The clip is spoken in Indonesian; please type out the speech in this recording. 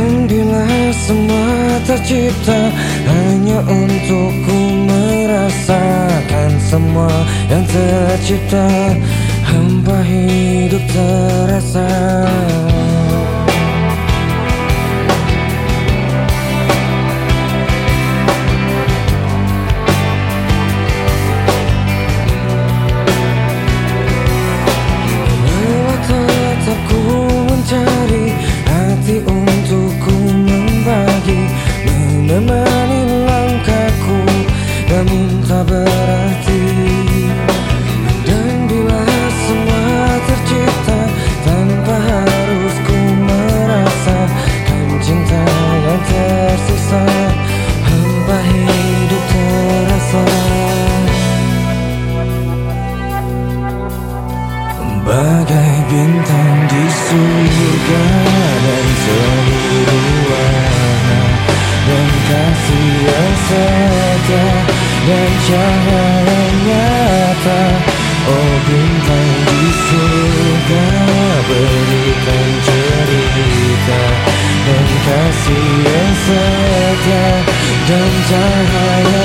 Dan bila semua tercipta hanya untukku merasakan semua yang tercipta. Hampa hidup terasa nyata Oh bintang di surga berikan cerita dan kasih yang setia dan cahaya